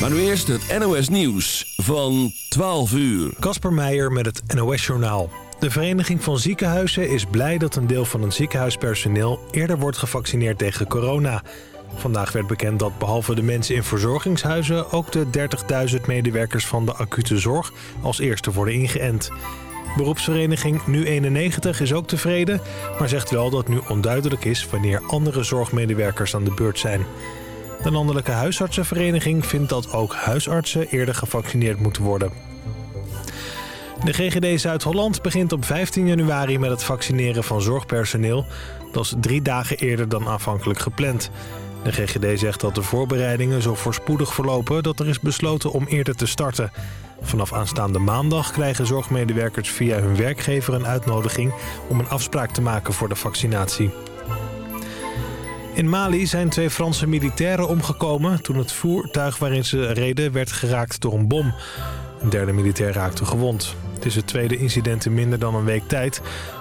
Maar nu eerst het NOS Nieuws van 12 uur. Kasper Meijer met het NOS Journaal. De Vereniging van Ziekenhuizen is blij dat een deel van het ziekenhuispersoneel... eerder wordt gevaccineerd tegen corona. Vandaag werd bekend dat behalve de mensen in verzorgingshuizen... ook de 30.000 medewerkers van de acute zorg als eerste worden ingeënt. Beroepsvereniging Nu91 is ook tevreden... maar zegt wel dat nu onduidelijk is wanneer andere zorgmedewerkers aan de beurt zijn. De Landelijke Huisartsenvereniging vindt dat ook huisartsen eerder gevaccineerd moeten worden. De GGD Zuid-Holland begint op 15 januari met het vaccineren van zorgpersoneel. Dat is drie dagen eerder dan aanvankelijk gepland. De GGD zegt dat de voorbereidingen zo voorspoedig verlopen dat er is besloten om eerder te starten. Vanaf aanstaande maandag krijgen zorgmedewerkers via hun werkgever een uitnodiging om een afspraak te maken voor de vaccinatie. In Mali zijn twee Franse militairen omgekomen toen het voertuig waarin ze reden werd geraakt door een bom. Een derde militair raakte gewond. Het is het tweede incident in minder dan een week tijd.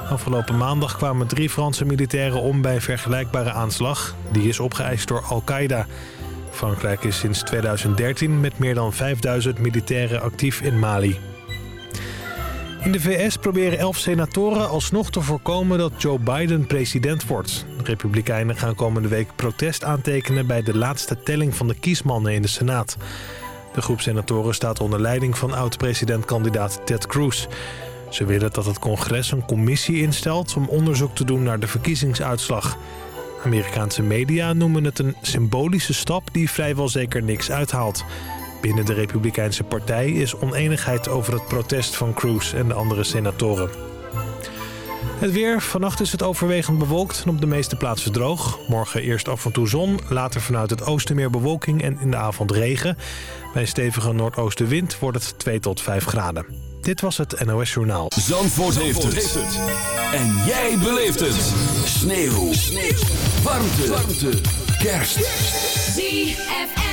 Afgelopen maandag kwamen drie Franse militairen om bij een vergelijkbare aanslag. Die is opgeëist door Al-Qaeda. Frankrijk is sinds 2013 met meer dan 5000 militairen actief in Mali. In de VS proberen elf senatoren alsnog te voorkomen dat Joe Biden president wordt. De Republikeinen gaan komende week protest aantekenen bij de laatste telling van de kiesmannen in de Senaat. De groep senatoren staat onder leiding van oud-presidentkandidaat Ted Cruz. Ze willen dat het congres een commissie instelt om onderzoek te doen naar de verkiezingsuitslag. Amerikaanse media noemen het een symbolische stap die vrijwel zeker niks uithaalt. Binnen de Republikeinse Partij is oneenigheid over het protest van Cruz en de andere senatoren. Het weer. Vannacht is het overwegend bewolkt en op de meeste plaatsen droog. Morgen eerst af en toe zon, later vanuit het oosten meer bewolking en in de avond regen. Bij een stevige noordoostenwind wordt het 2 tot 5 graden. Dit was het NOS Journaal. Zandvoort, heeft, het. En jij beleeft het. Sneeuw. Sneeuw. Warmte. Warmte. Kerst. ZFM.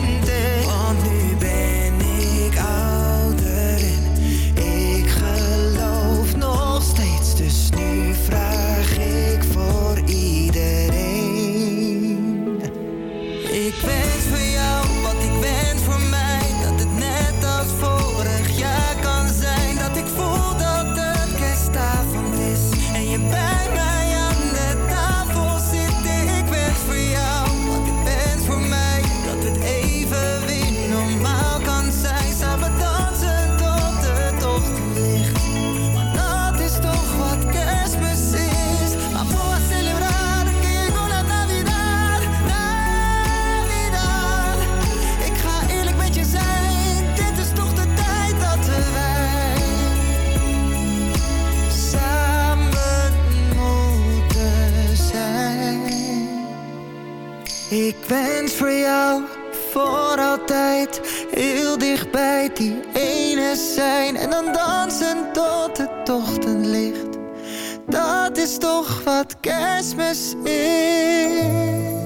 Ik wens voor jou voor altijd heel dichtbij die ene zijn en dan dansen tot het ochtendlicht. Dat is toch wat kerstmis is.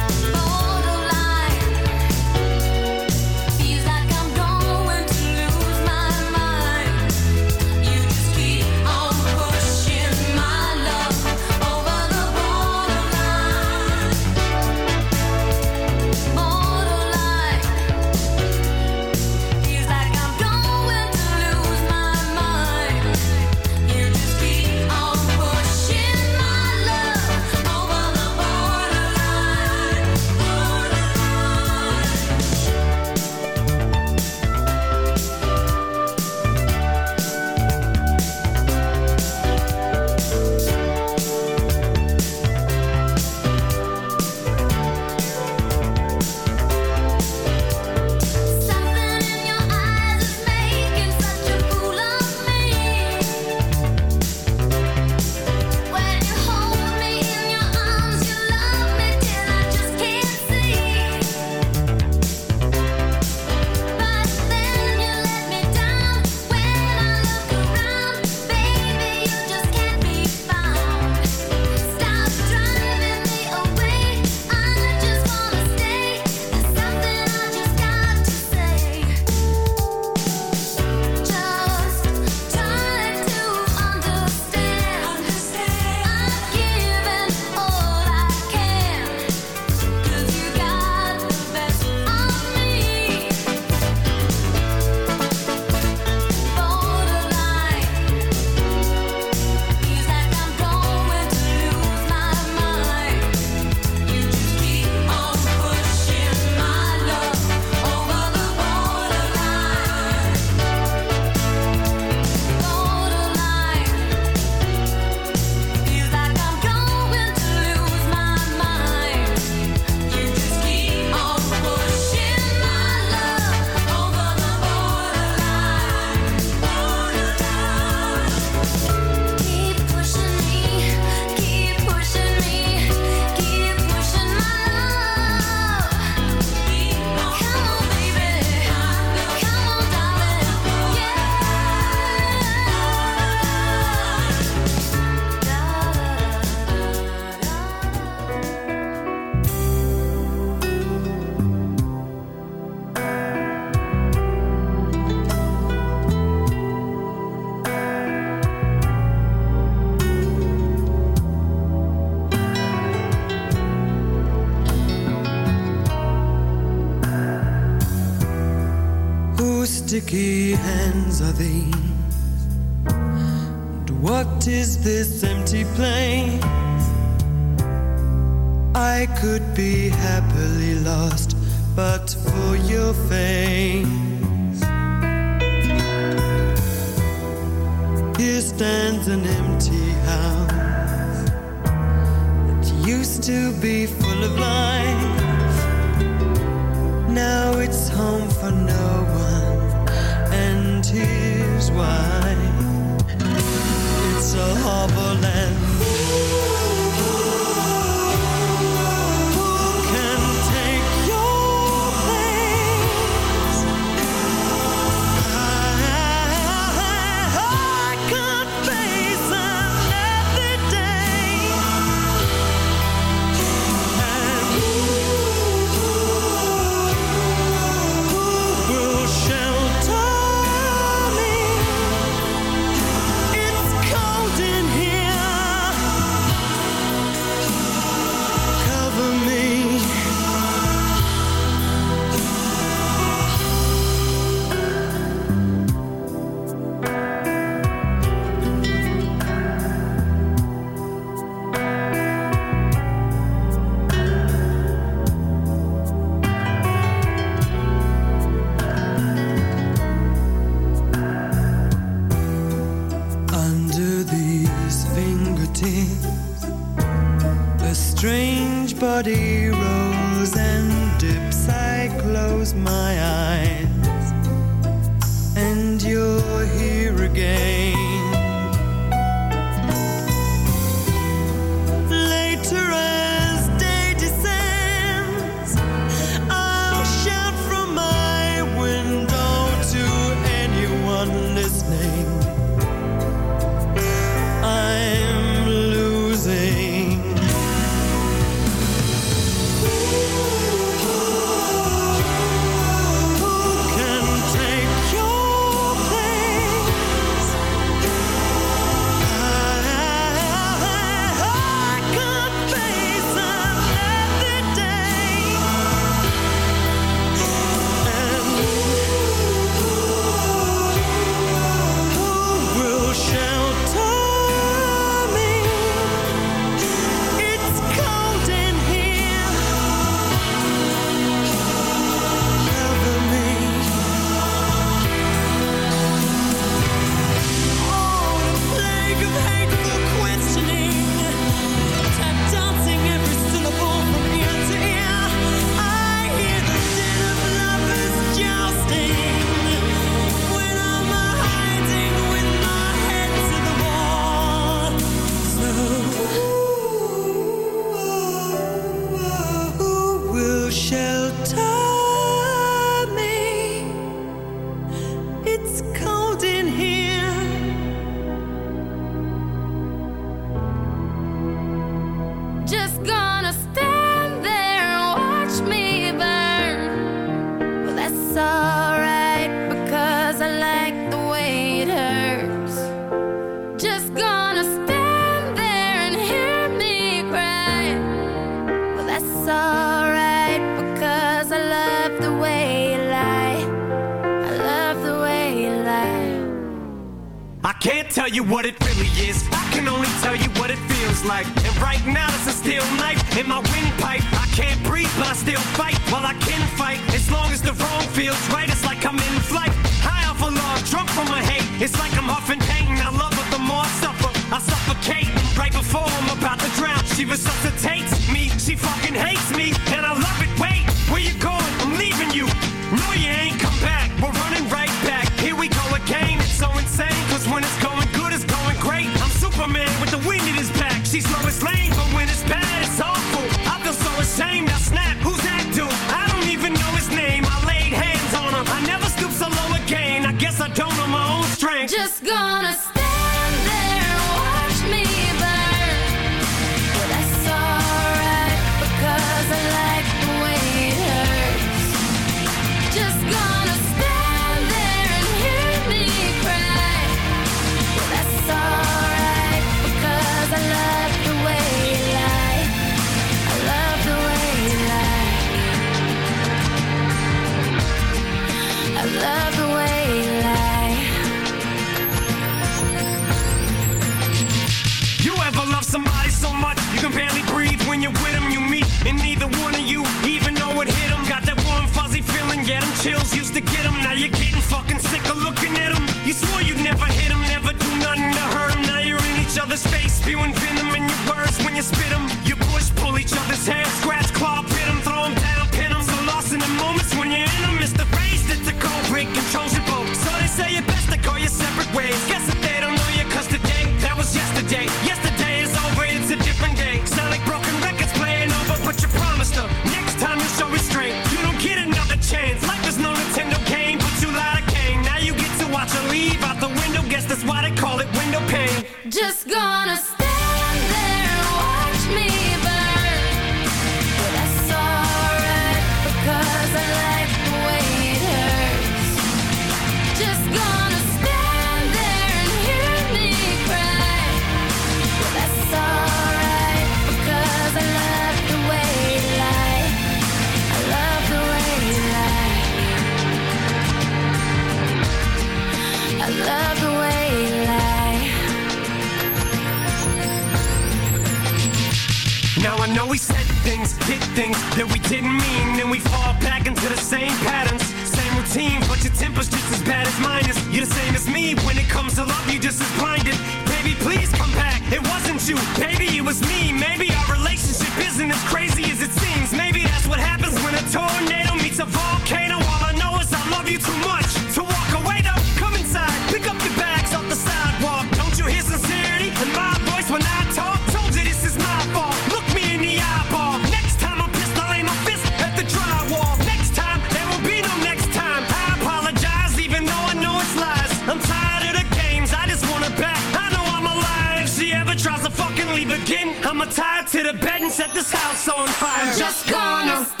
too much to walk away though. Come inside, pick up your bags off the sidewalk. Don't you hear sincerity in my voice when I talk? Told you this is my fault. Look me in the eye. Ball. Next time I'm pissed, I'll aim my fist at the drywall. Next time, there will be no next time. I apologize even though I know it's lies. I'm tired of the games, I just want it back. I know I'm alive. If she ever tries to fucking leave again, I'ma tie to the bed and set this house on fire. Just gonna.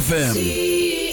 ZFM.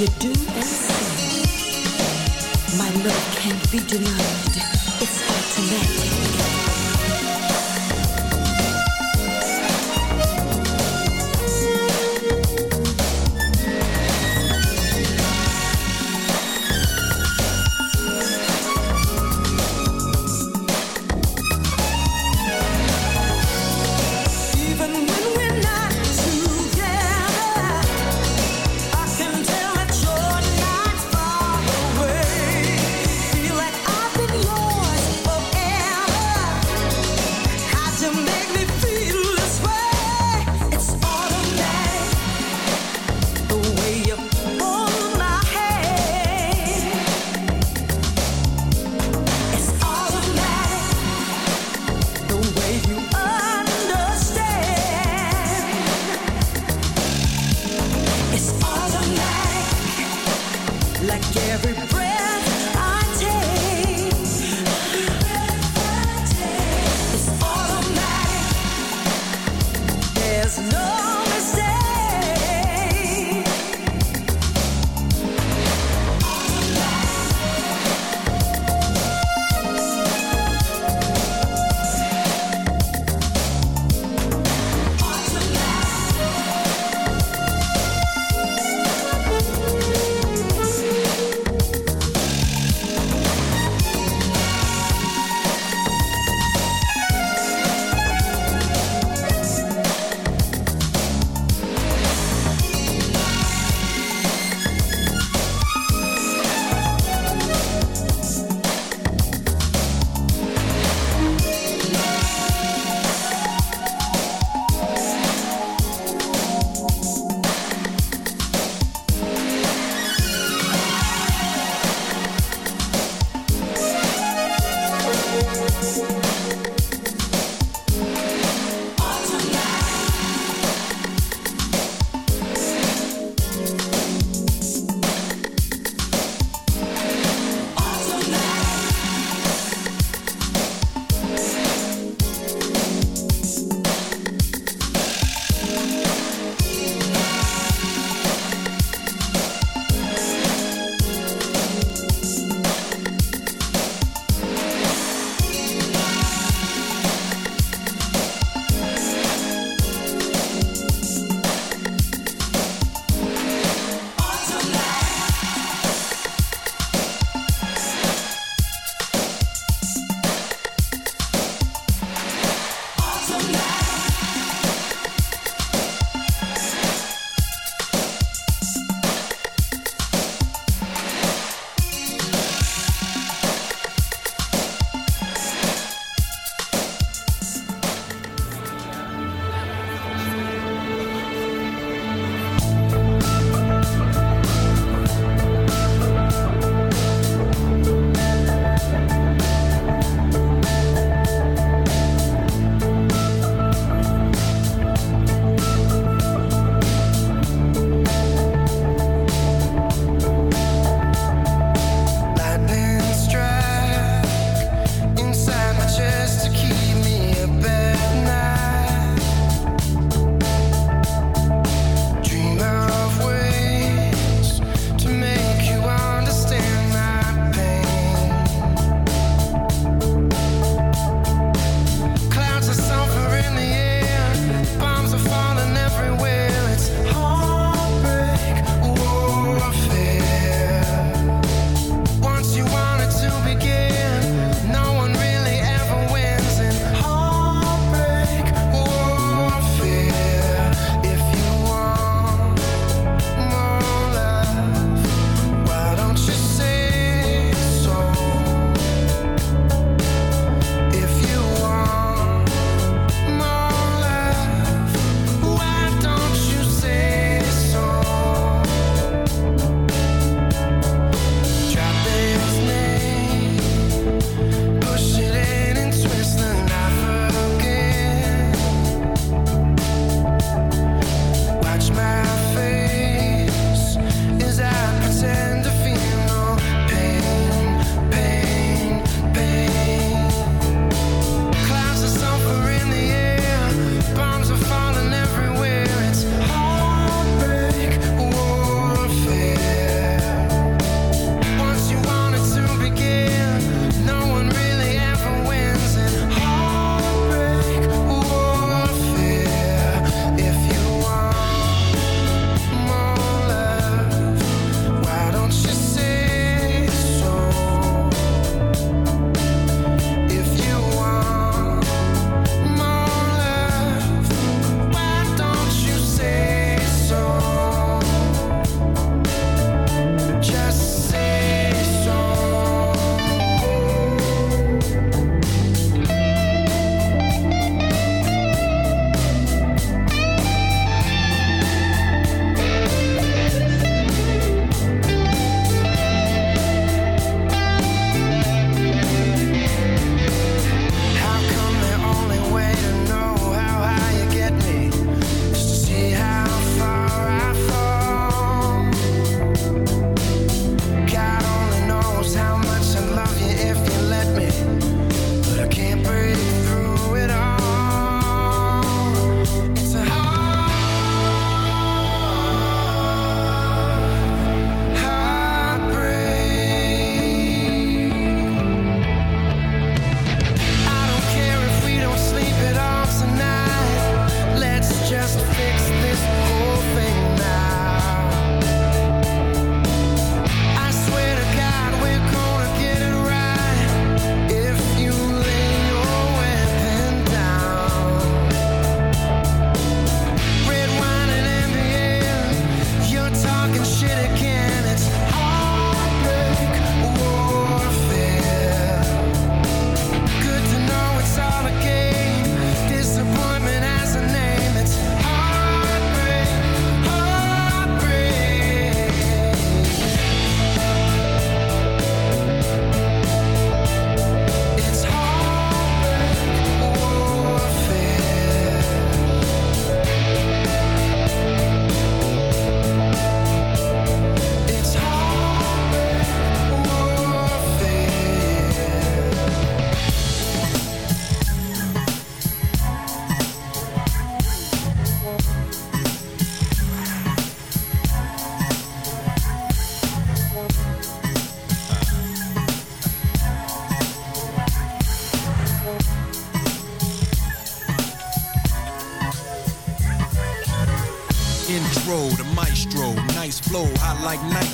you do and say, my love can't be denied.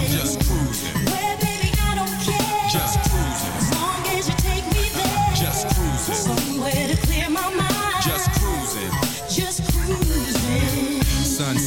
I'm just cruising,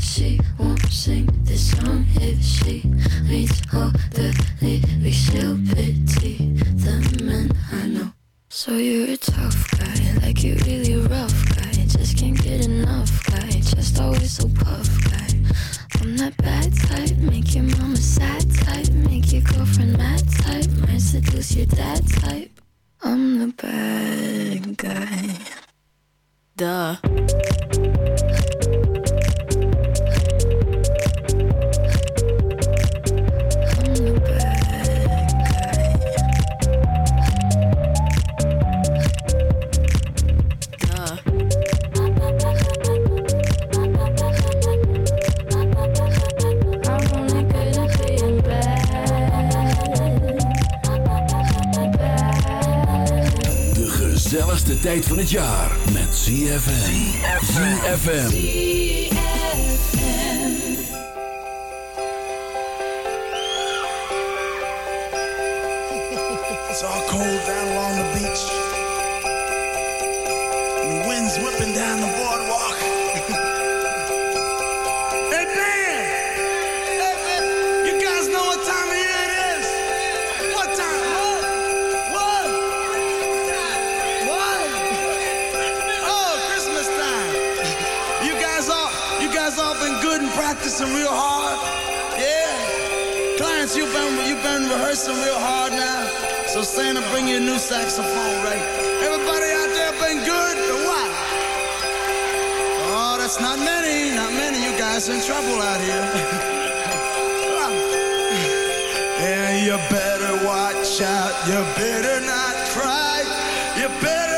she won't sing this song if she needs her better not cry. You better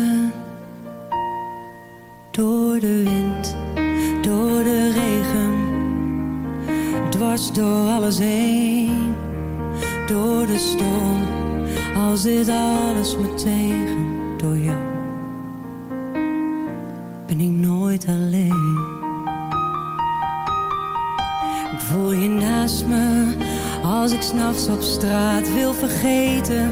Heen. Door de storm, als dit alles me tegen, door jou ben ik nooit alleen. Ik voel je naast me als ik s'nachts op straat wil vergeten